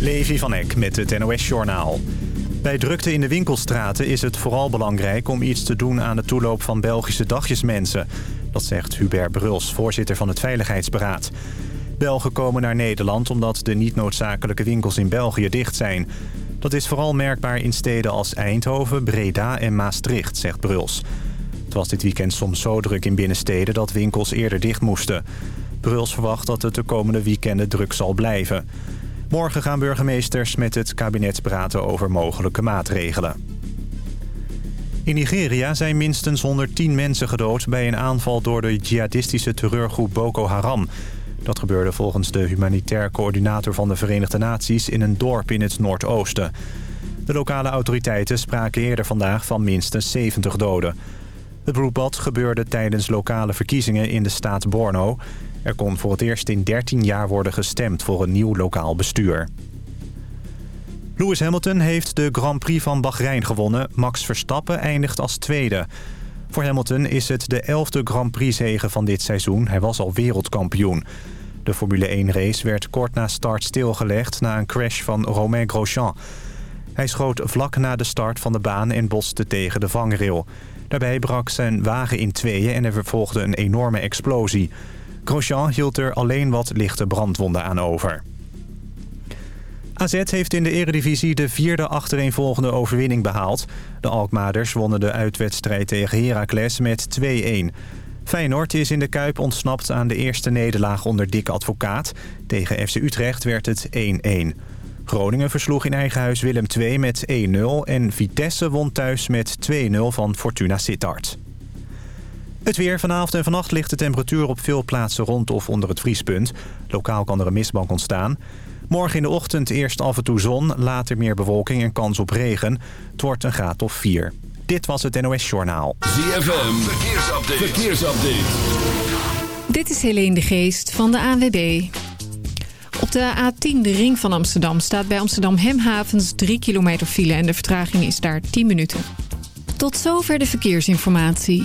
Levi van Eck met het NOS-journaal. Bij drukte in de winkelstraten is het vooral belangrijk om iets te doen aan de toeloop van Belgische dagjesmensen. Dat zegt Hubert Bruls, voorzitter van het Veiligheidsberaad. Belgen komen naar Nederland omdat de niet noodzakelijke winkels in België dicht zijn. Dat is vooral merkbaar in steden als Eindhoven, Breda en Maastricht, zegt Bruls. Het was dit weekend soms zo druk in binnensteden dat winkels eerder dicht moesten. Bruls verwacht dat het de komende weekenden druk zal blijven. Morgen gaan burgemeesters met het kabinet praten over mogelijke maatregelen. In Nigeria zijn minstens 110 mensen gedood bij een aanval door de jihadistische terreurgroep Boko Haram. Dat gebeurde volgens de humanitair coördinator van de Verenigde Naties in een dorp in het Noordoosten. De lokale autoriteiten spraken eerder vandaag van minstens 70 doden. Het bloedbad gebeurde tijdens lokale verkiezingen in de staat Borno. Er kon voor het eerst in 13 jaar worden gestemd voor een nieuw lokaal bestuur. Lewis Hamilton heeft de Grand Prix van Bahrein gewonnen. Max Verstappen eindigt als tweede. Voor Hamilton is het de elfde Grand Prix-zege van dit seizoen. Hij was al wereldkampioen. De Formule 1-race werd kort na start stilgelegd... na een crash van Romain Grosjean. Hij schoot vlak na de start van de baan en botste tegen de vangrail. Daarbij brak zijn wagen in tweeën en er vervolgde een enorme explosie. Grosjean hield er alleen wat lichte brandwonden aan over. AZ heeft in de eredivisie de vierde achtereenvolgende overwinning behaald. De Alkmaarders wonnen de uitwedstrijd tegen Heracles met 2-1. Feyenoord is in de Kuip ontsnapt aan de eerste nederlaag onder Dick Advocaat. Tegen FC Utrecht werd het 1-1. Groningen versloeg in eigen huis Willem II met 1-0... en Vitesse won thuis met 2-0 van Fortuna Sittard. Het weer. Vanavond en vannacht ligt de temperatuur op veel plaatsen rond of onder het vriespunt. Lokaal kan er een mistbank ontstaan. Morgen in de ochtend eerst af en toe zon, later meer bewolking en kans op regen. Het wordt een graad of 4. Dit was het NOS Journaal. ZFM, verkeersupdate. verkeersupdate. Dit is Helene de Geest van de ANWB. Op de A10, de ring van Amsterdam, staat bij Amsterdam Hemhavens 3 kilometer file... en de vertraging is daar 10 minuten. Tot zover de verkeersinformatie.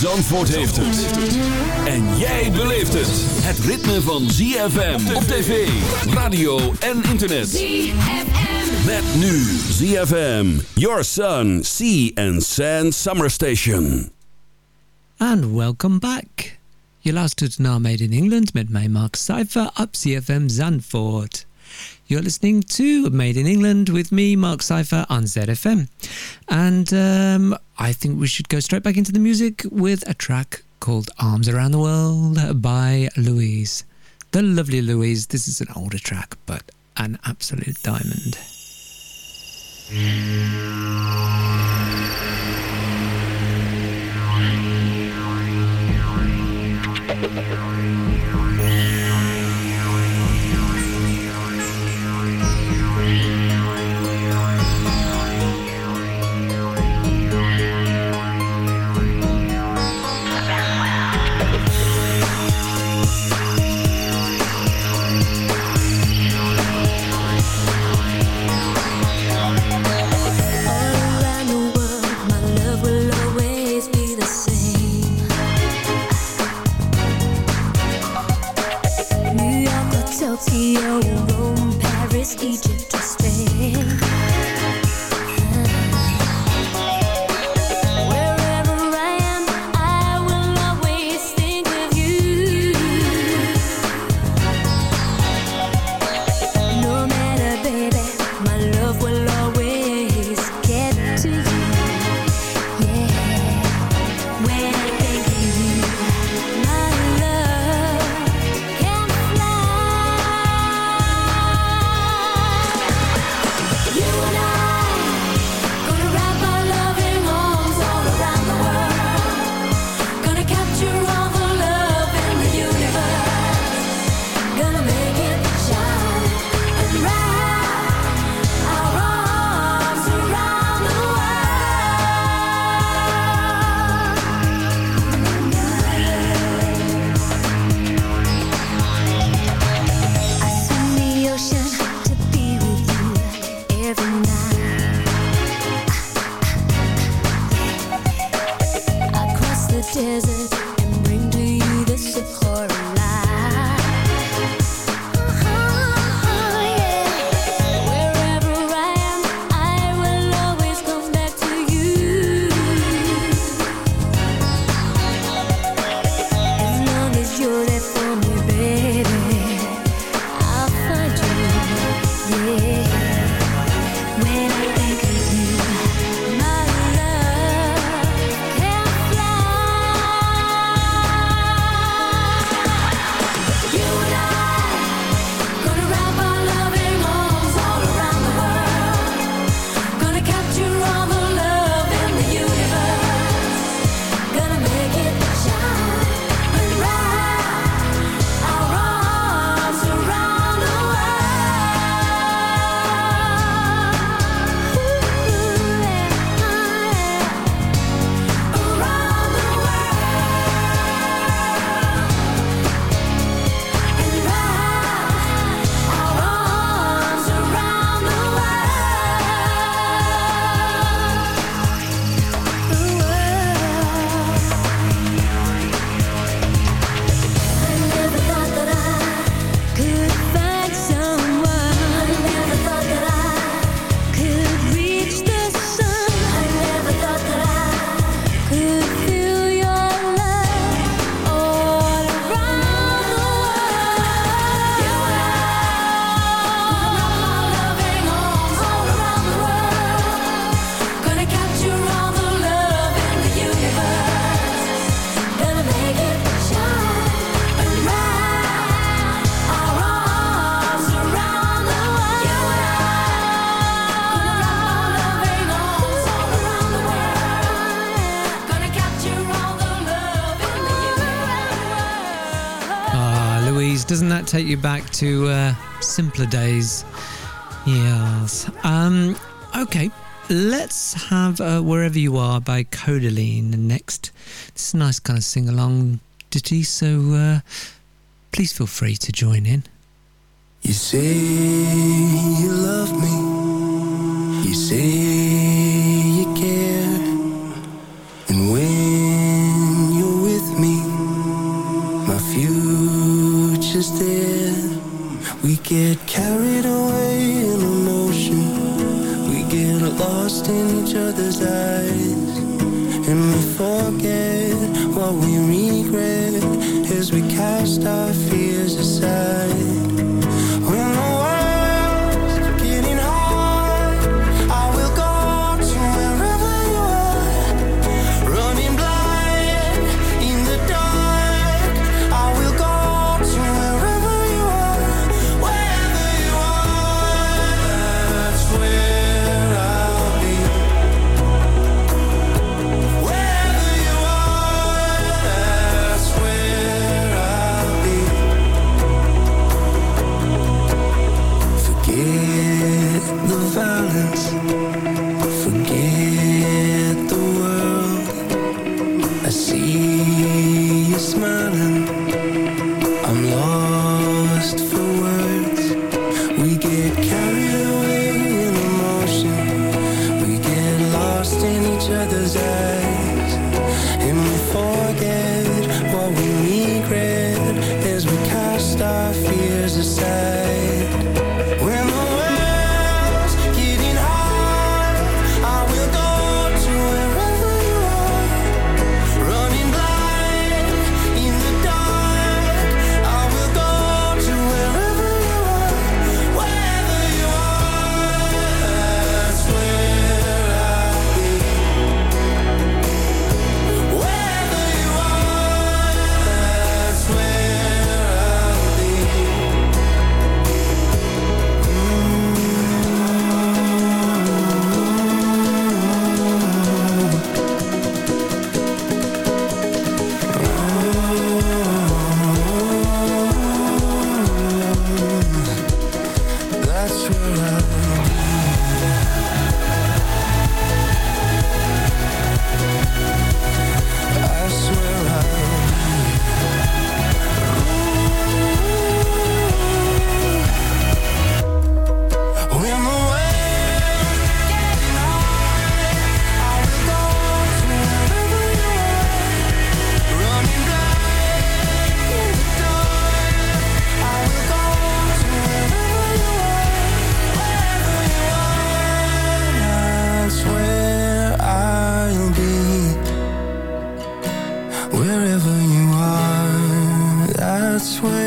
Zandvoort heeft het. En jij beleeft het. Het ritme van ZFM op tv, radio en internet. ZFM. Met nu ZFM, Your Sun, Sea and Sand Summer Station. And welcome back. Je luistert naar Made in England met mij Mark Cypher op ZFM Zandvoort. You're listening to Made in England with me, Mark Cypher, on ZFM. And um, I think we should go straight back into the music with a track called Arms Around the World by Louise. The lovely Louise. This is an older track, but an absolute diamond. Take you back to uh, simpler days? Yes. Um, okay, let's have uh, Wherever You Are by Kodaline next. Is a nice kind of sing along ditty, so uh, please feel free to join in. You say you love me. You say you get carried away in emotion. We get lost in each other's eyes. And we forget what we regret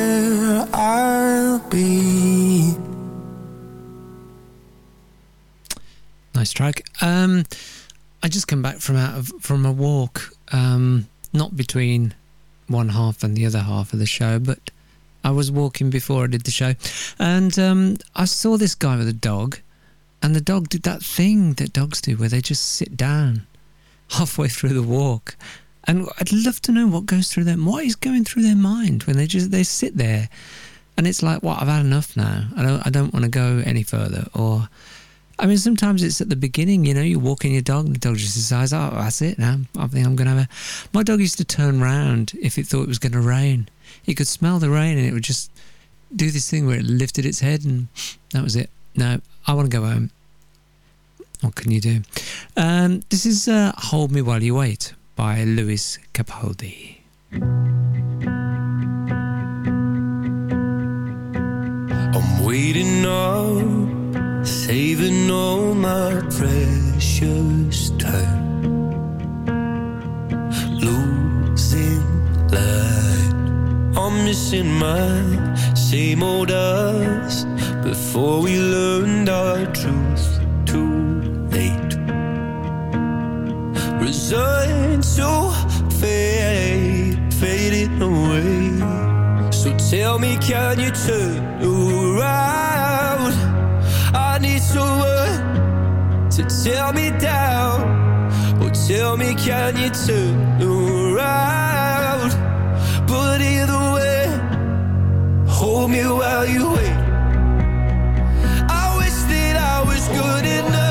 where I'll be. Nice track. Um, I just come back from out of from a walk, um, not between one half and the other half of the show, but I was walking before I did the show, and um, I saw this guy with a dog, and the dog did that thing that dogs do, where they just sit down halfway through the walk, and I'd love to know what goes through them, what is going through their mind when they just they sit there, and it's like, what I've had enough now. I don't I don't want to go any further, or I mean, sometimes it's at the beginning, you know, you're walking your dog and the dog just decides, oh, that's it now. I think I'm going to have a... My dog used to turn round if it thought it was going to rain. It could smell the rain and it would just do this thing where it lifted its head and that was it. No, I want to go home. What can you do? Um, this is uh, Hold Me While You Wait by Lewis Capaldi. I'm waiting up, saving all my precious time. Losing light, I'm missing my same old us before we learned our truth Resigned to fade, fading away. So tell me, can you turn around? I need someone to tear me down. Oh, tell me, can you turn around? But either way, hold me while you wait. I wish that I was good enough.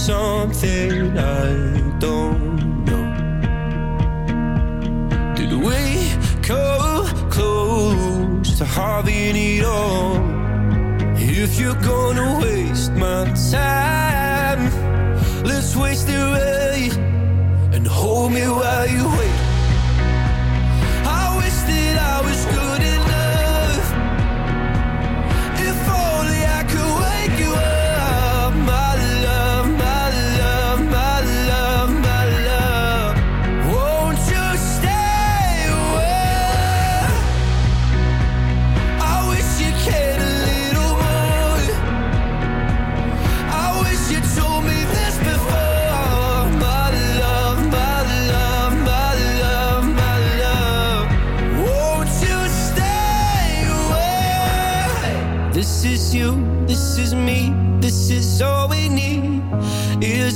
Something I don't know. Did we come close to having it all? If you're gonna waste my time, let's waste it right and hold me while you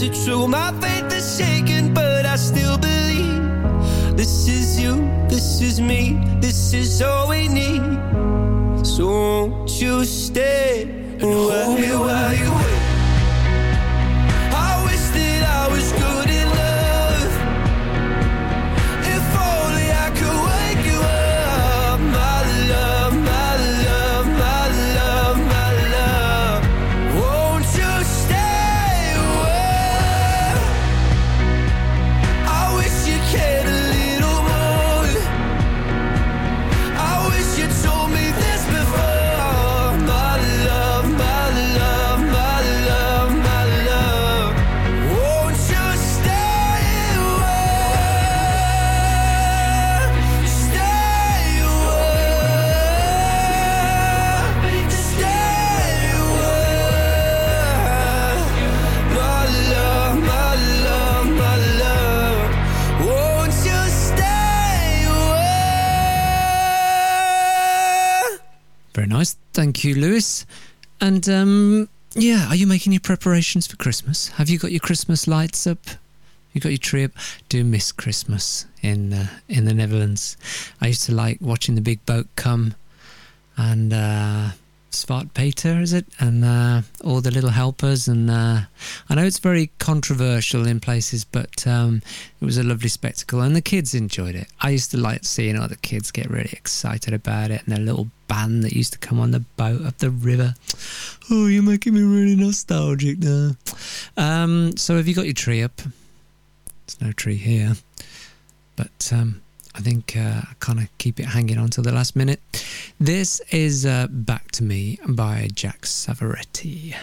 it true? My faith is shaken, but I still believe. This is you, this is me, this is all we need. So won't you stay and hold me while you Lewis. And um, yeah, are you making your preparations for Christmas? Have you got your Christmas lights up? You got your tree up? Do miss Christmas in uh, in the Netherlands. I used to like watching the big boat come and uh, Svart Peter, is it? And uh, all the little helpers. And uh, I know it's very controversial in places, but um, it was a lovely spectacle, and the kids enjoyed it. I used to like seeing all the kids get really excited about it, and their little band that used to come on the boat up the river. Oh, you're making me really nostalgic now. Um, so, have you got your tree up? There's no tree here, but um, I think uh, I kind of keep it hanging on till the last minute. This is uh, Back to Me by Jack Savoretti.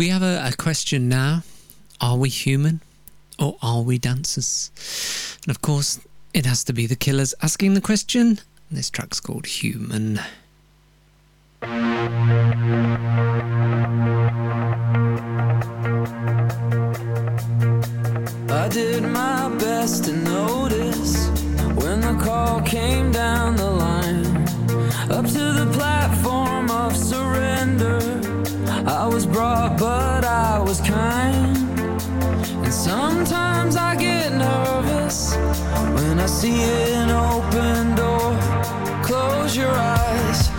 We have a, a question now. Are we human or are we dancers? And of course, it has to be the killers asking the question. This track's called Human. I did my best to notice when the call came down the line. Up to the platform of surrender. I was brought, but I was kind. And sometimes I get nervous when I see an open door. Close your eyes,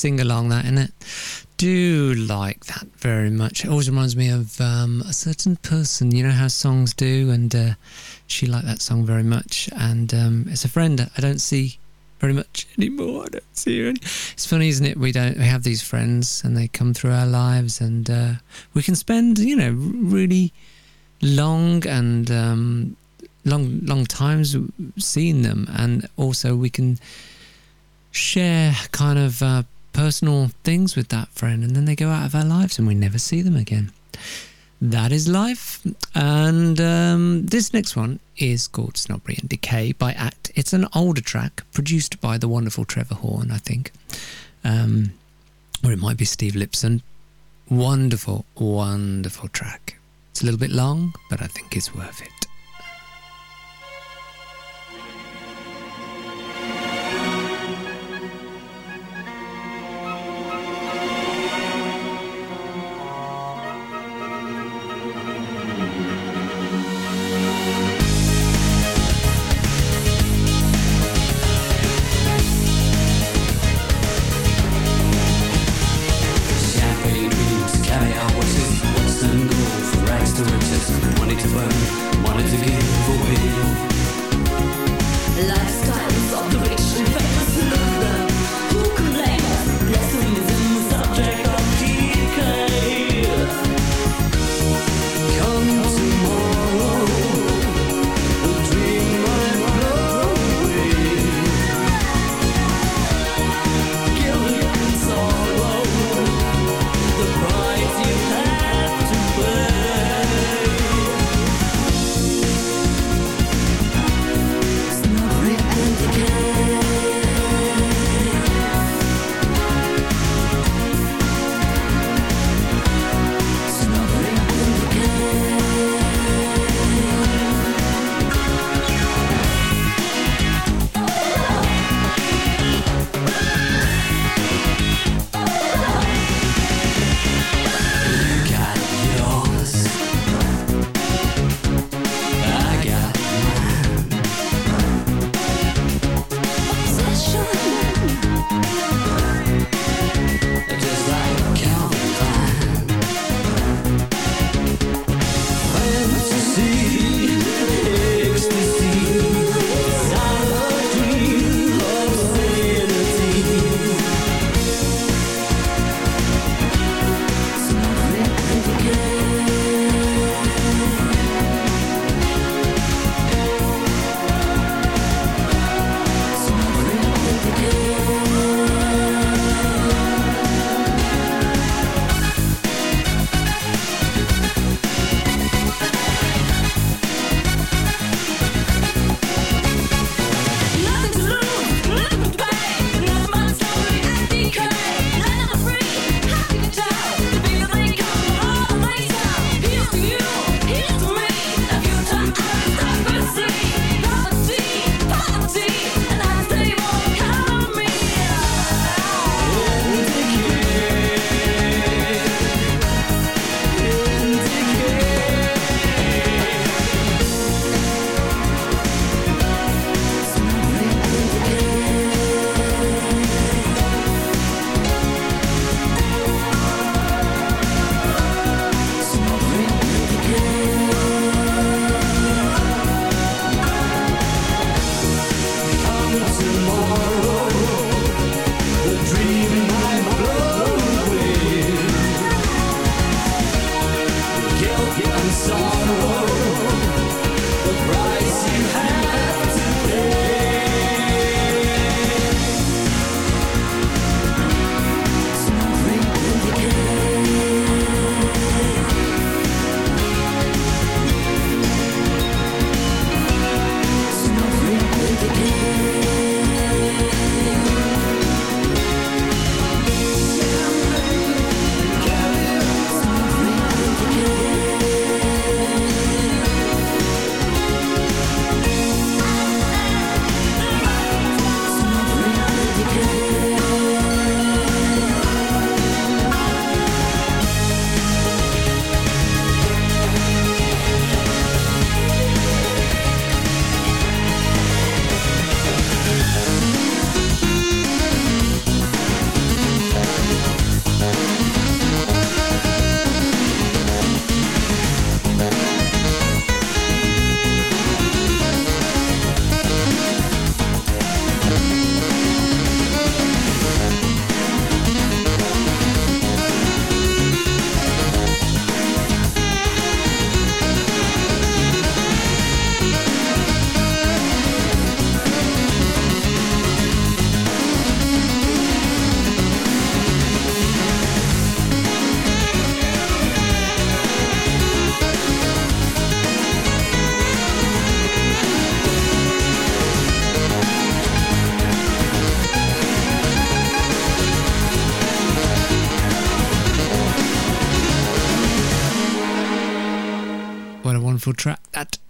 sing along that, isn't it? Do like that very much. It always reminds me of um, a certain person. You know how songs do, and uh, she liked that song very much. And um, it's a friend I don't see very much anymore. I don't see her. Any- it's funny, isn't it? We don't. We have these friends, and they come through our lives, and uh, we can spend, you know, really long and um, long, long times seeing them, and also we can share kind of uh, personal things with that friend, and then they go out of our lives, and we never see them again. That is life. And um, this next one is called Snobbery and Decay by Act. It's an older track produced by the wonderful Trevor Horn, I think. Um, or it might be Steve Lipson. Wonderful, wonderful track. It's a little bit long, but I think it's worth it.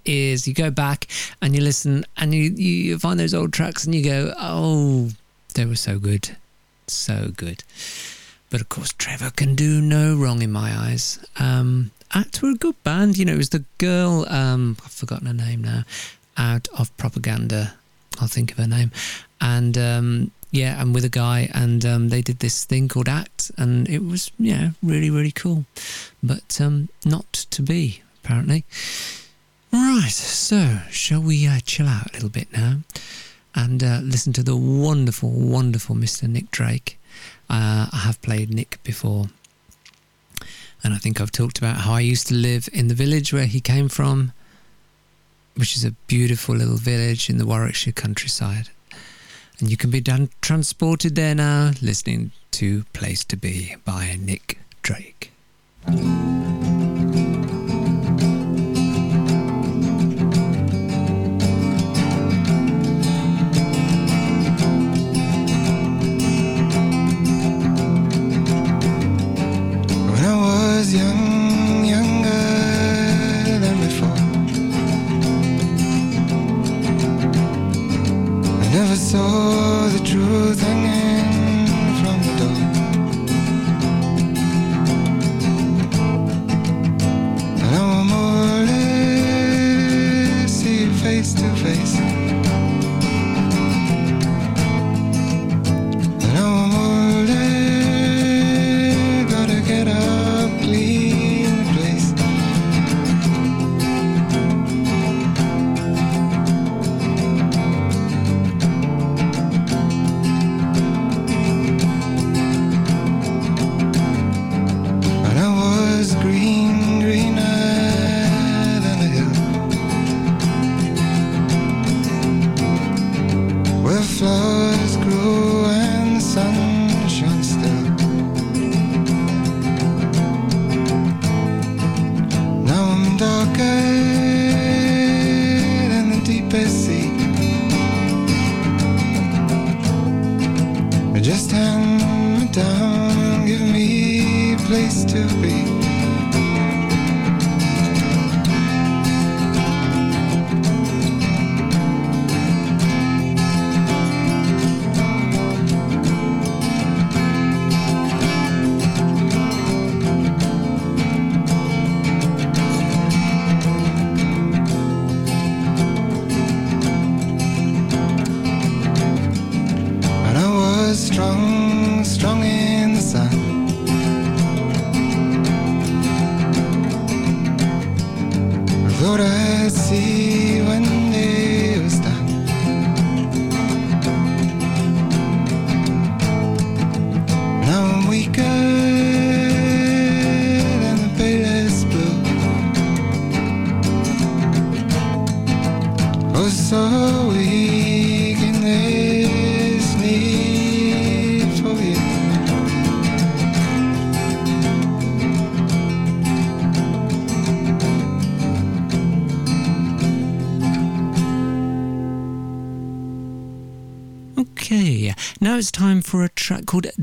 Is. You go back and you listen and you, you find those old tracks and you go, oh, they were so good. So good. But of course, Trevor can do no wrong in my eyes. Um, Act were a good band. You know, it was the girl, um, I've forgotten her name now, out of Propaganda. I'll think of her name. And um, yeah, and with a guy, and um, they did this thing called Act, and it was, yeah, really, really cool. But um, not to be, apparently. Right, so shall we uh, chill out a little bit now and uh, listen to the wonderful, wonderful Mr. Nick Drake? Uh, I have played Nick before, and I think I've talked about how I used to live in the village where he came from, which is a beautiful little village in the Warwickshire countryside. And you can be done, transported there now, listening to Place to Be by Nick Drake.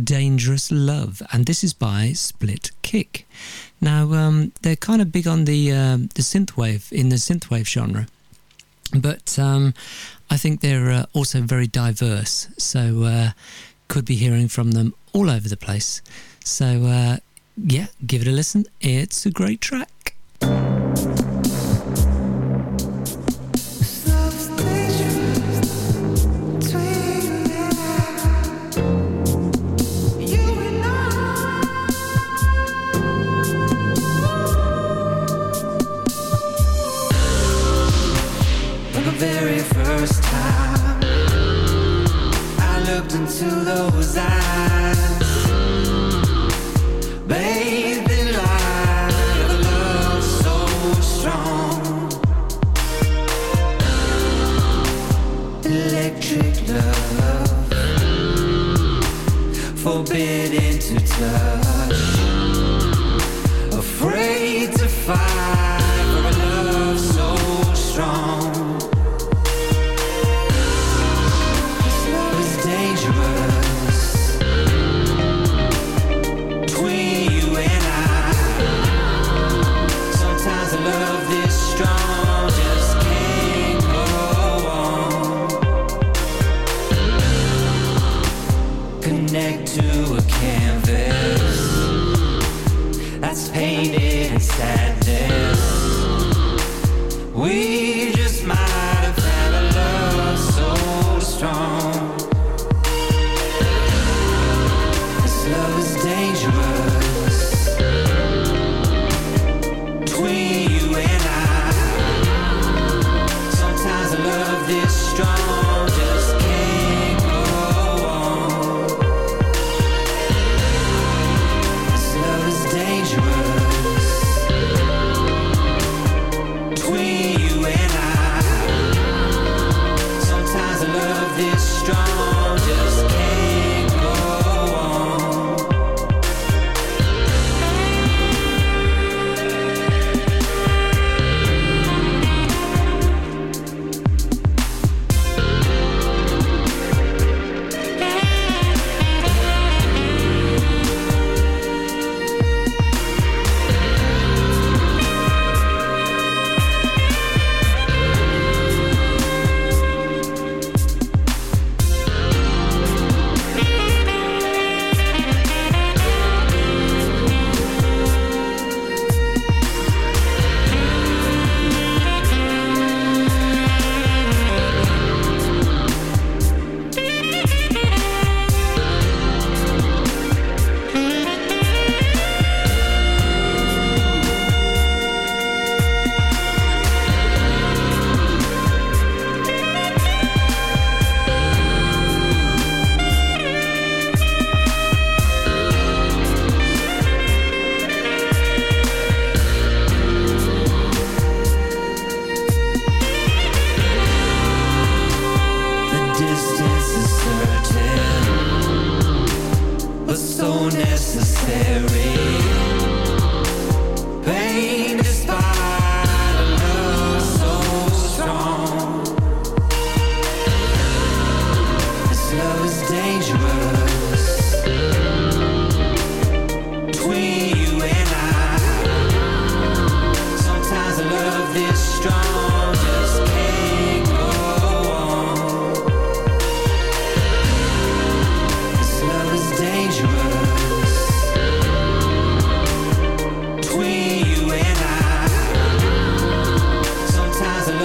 Dangerous Love, and this is by Split Kick. Now, um, they're kind of big on the um the synthwave in the synthwave genre, but um, I think they're uh, also very diverse. So, uh, could be hearing from them all over the place. So, uh, yeah, give it a listen. It's a great track.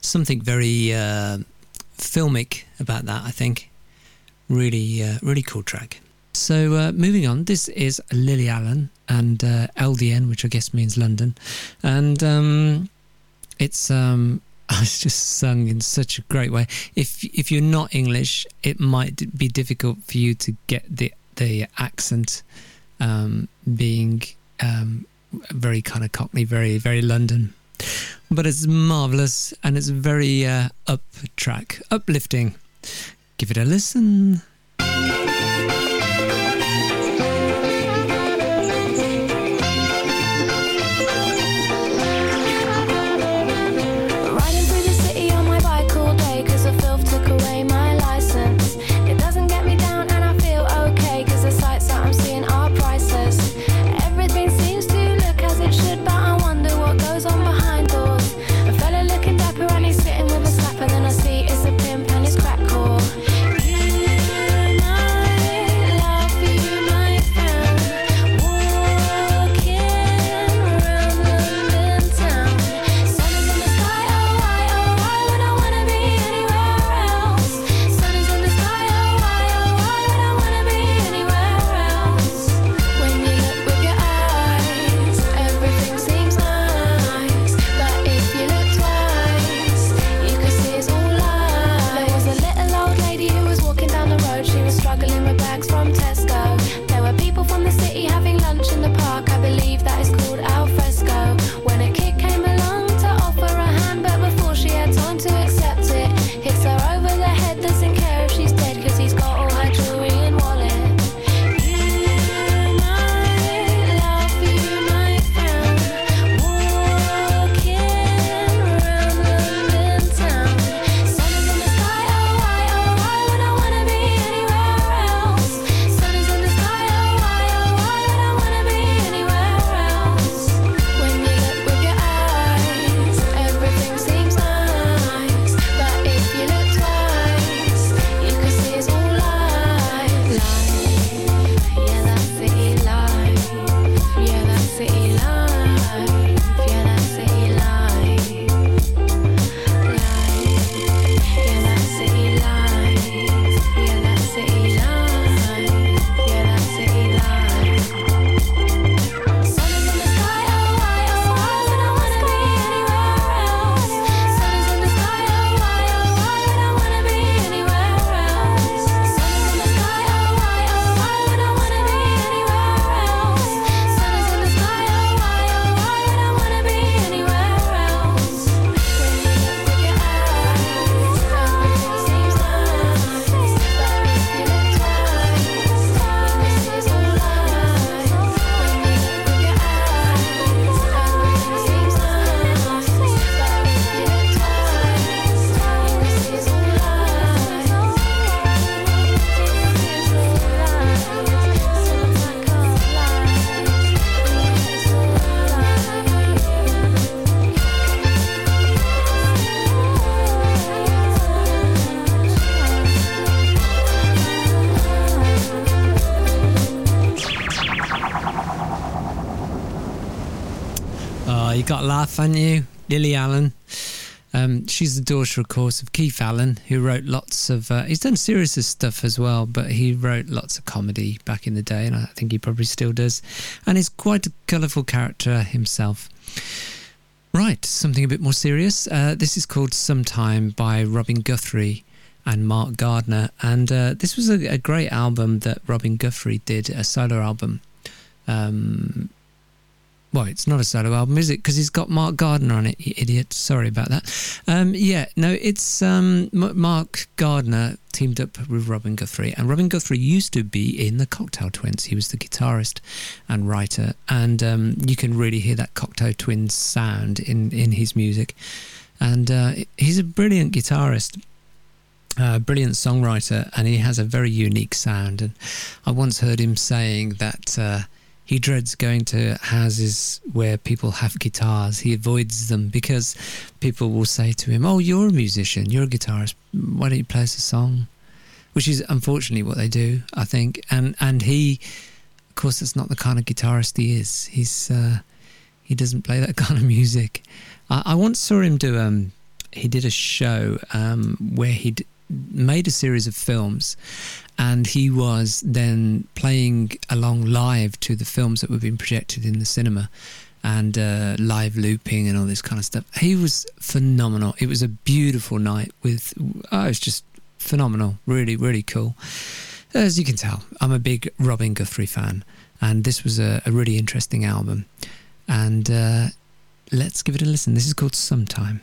something very uh, filmic about that. I think really, uh, really cool track. So uh, moving on, this is Lily Allen and uh, LDN, which I guess means London, and um, it's um, it's just sung in such a great way. If if you're not English, it might be difficult for you to get the the accent um, being um, very kind of Cockney, very very London. But it's marvelous and it's very uh, up track, uplifting. Give it a listen. Got laugh, haven't you? Lily Allen. Um, she's the daughter, of course, of Keith Allen, who wrote lots of. Uh, he's done serious stuff as well, but he wrote lots of comedy back in the day, and I think he probably still does. And he's quite a colourful character himself. Right, something a bit more serious. Uh, this is called Sometime by Robin Guthrie and Mark Gardner. And uh, this was a, a great album that Robin Guthrie did, a solo album. Um, well, it's not a solo album, is it? Because he's got Mark Gardner on it, you idiot. Sorry about that. Um, yeah, no, it's um, Mark Gardner teamed up with Robin Guthrie. And Robin Guthrie used to be in the Cocteau Twins. He was the guitarist and writer. And um, you can really hear that Cocteau Twins sound in, in his music. And uh, he's a brilliant guitarist. Uh, brilliant songwriter, and he has a very unique sound. And I once heard him saying that uh, he dreads going to houses where people have guitars. He avoids them because people will say to him, "Oh, you're a musician. You're a guitarist. Why don't you play us a song?" Which is unfortunately what they do, I think. And and he, of course, that's not the kind of guitarist he is. He's uh, he doesn't play that kind of music. I, I once saw him do um he did a show um where he would made a series of films and he was then playing along live to the films that were being projected in the cinema and uh, live looping and all this kind of stuff. He was phenomenal. It was a beautiful night with, oh, it was just phenomenal. Really, really cool. As you can tell, I'm a big Robin Guthrie fan, and this was a, a really interesting album. And uh, let's give it a listen. This is called Sometime.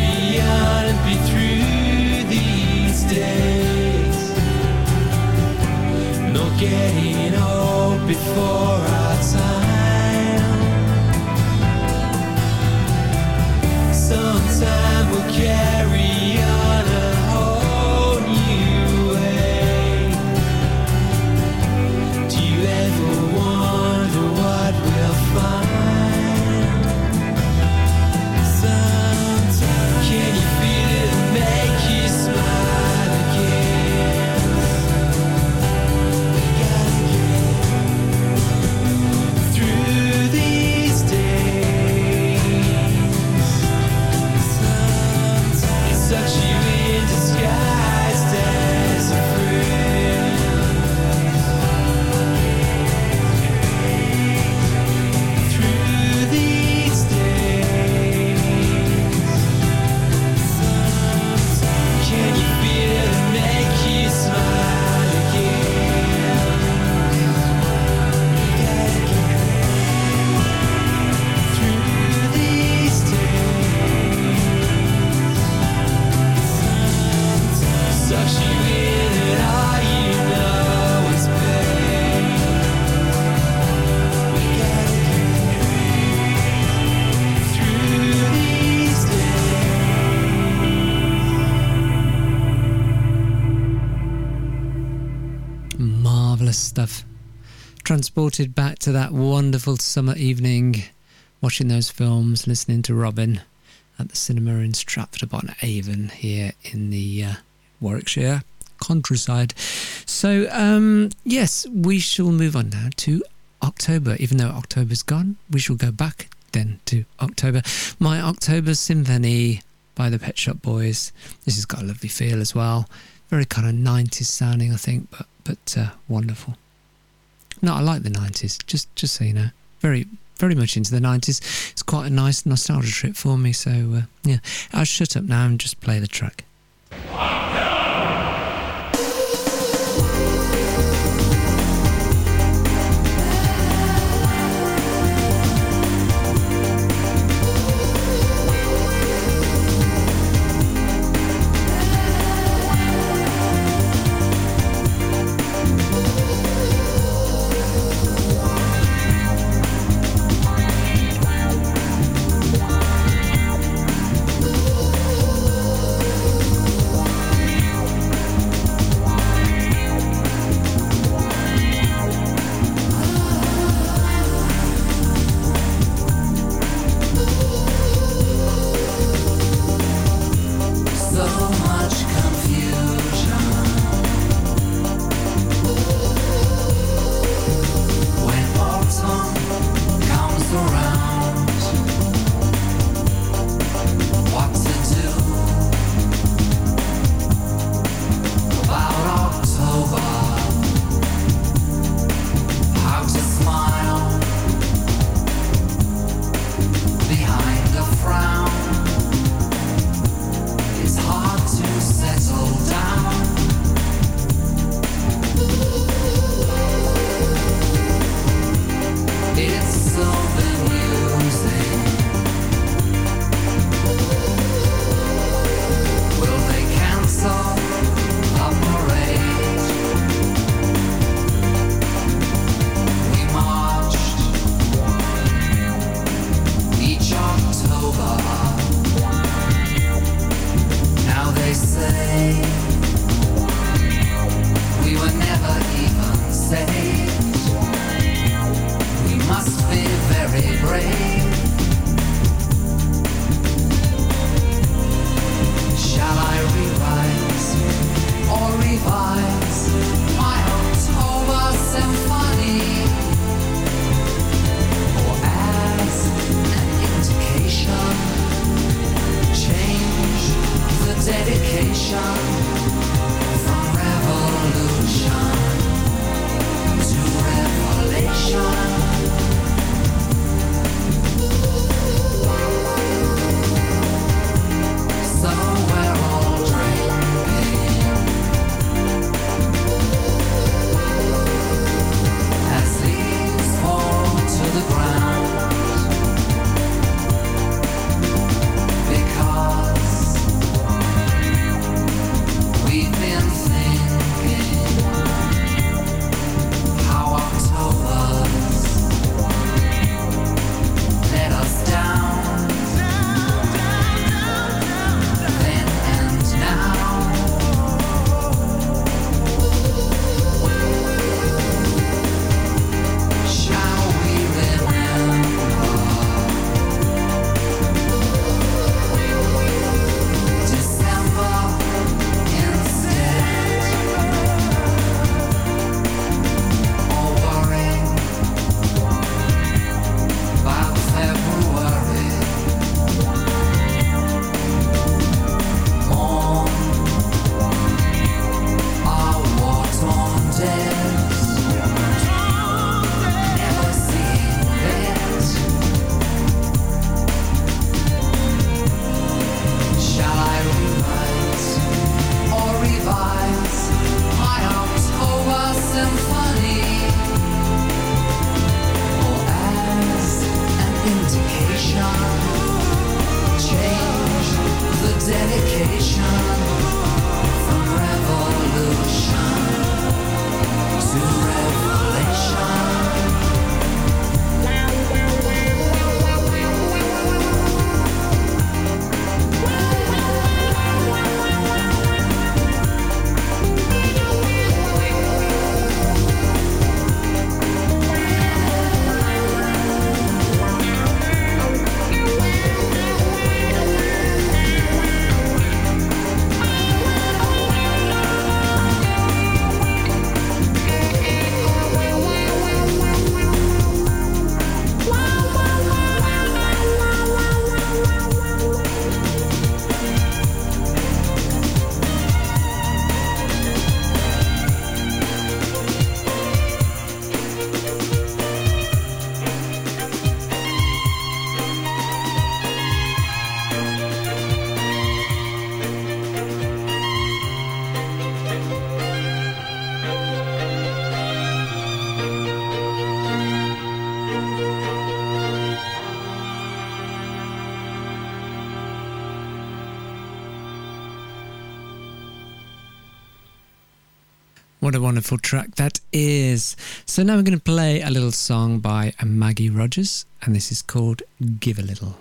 old before our time. Sometime we'll carry stuff. Transported back to that wonderful summer evening, watching those films, listening to Robin at the cinema in Stratford upon Avon here in the uh, Warwickshire countryside. So, um, yes, we shall move on now to October. Even though October's gone, we shall go back then to October. My October Symphony by the Pet Shop Boys. This has got a lovely feel as well. Very kind of 90s sounding, I think, but but uh, wonderful. No, I like the 90s, just just so you know. Very very much into the 90s. It's quite a nice nostalgia trip for me, so uh, yeah. I'll shut up now and just play the track. wonderful track that is. So now we're going to play a little song by Maggie Rogers, and this is called Give a Little.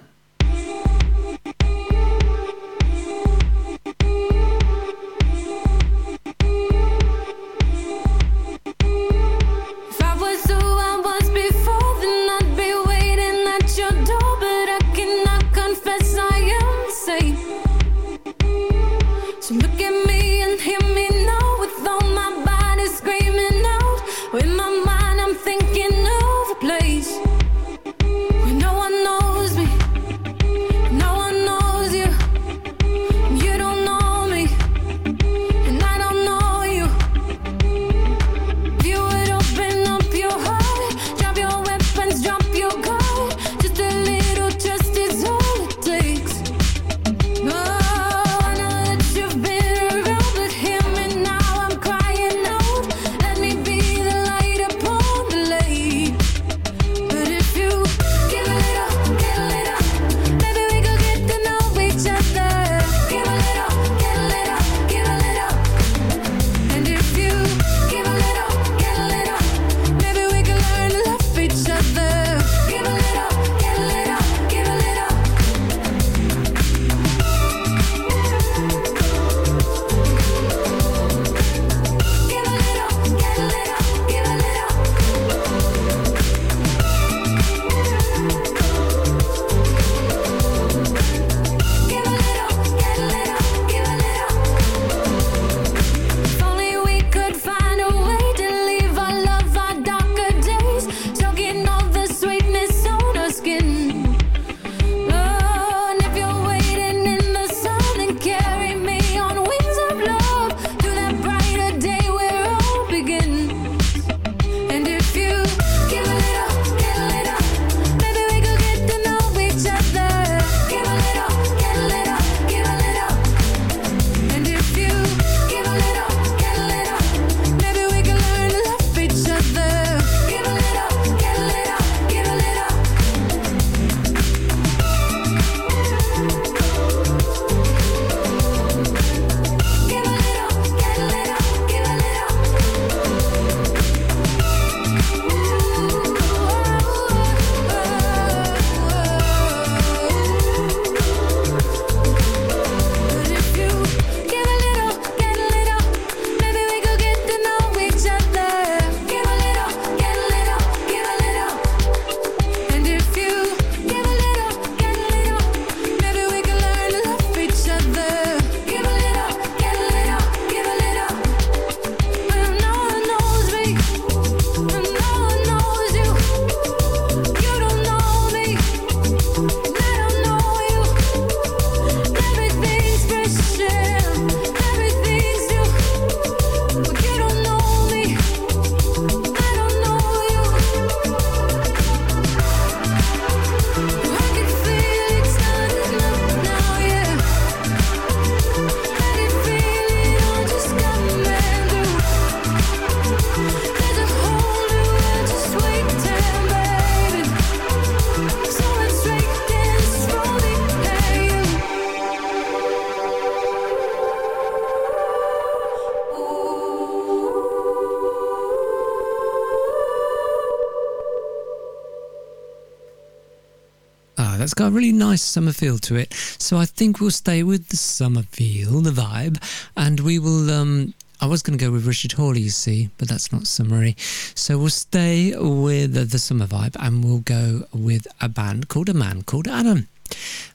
got a really nice summer feel to it. So I think we'll stay with the summer feel, the vibe, and we will. Um, I was going to go with Richard Hawley, you see, but that's not summery. So we'll stay with the, the summer vibe and we'll go with a band called A Man Called Adam.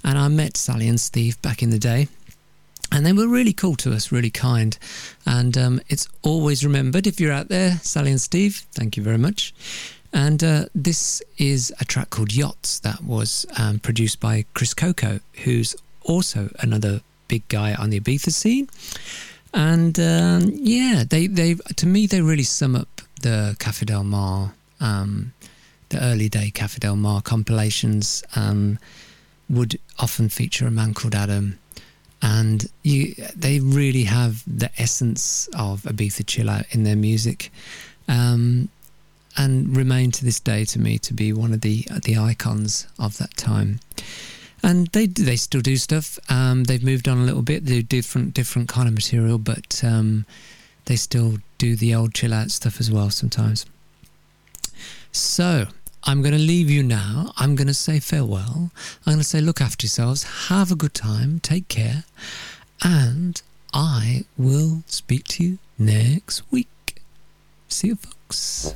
And I met Sally and Steve back in the day. And they were really cool to us, really kind. And um, it's always remembered if you're out there, Sally and Steve, thank you very much. And uh, this is a track called Yachts that was um, produced by Chris Coco, who's also another big guy on the Ibiza scene. And um, yeah, they they to me they really sum up the Cafe Del Mar, um, the early day Cafe Del Mar compilations um, would often feature a man called Adam. And you, they really have the essence of Ibiza chill out in their music. Um, and remain to this day to me to be one of the the icons of that time. And they they still do stuff. Um, they've moved on a little bit. They do different different kind of material, but um, they still do the old chill out stuff as well sometimes. So I'm going to leave you now. I'm going to say farewell. I'm going to say look after yourselves. Have a good time. Take care. And I will speak to you next week. See you. Folks. ックス。